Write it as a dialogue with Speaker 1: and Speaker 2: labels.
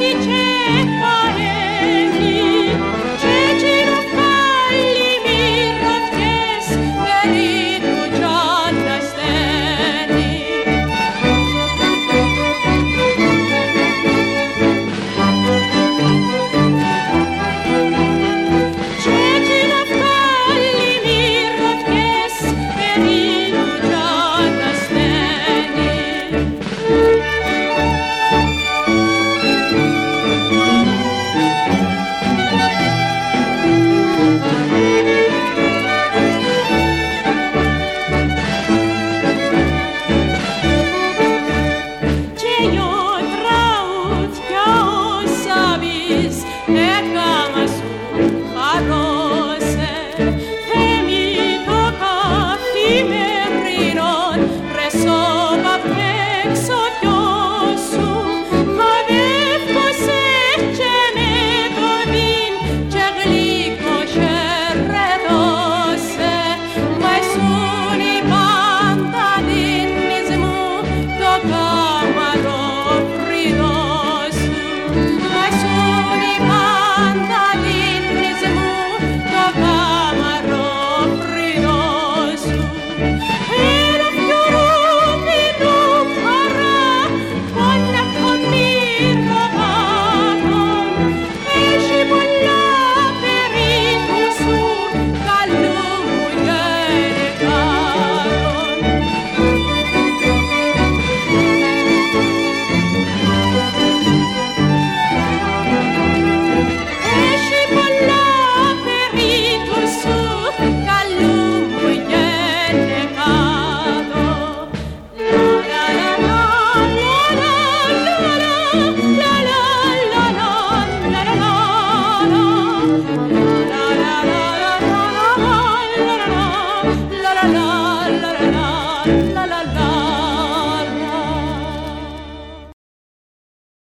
Speaker 1: si c'è paremi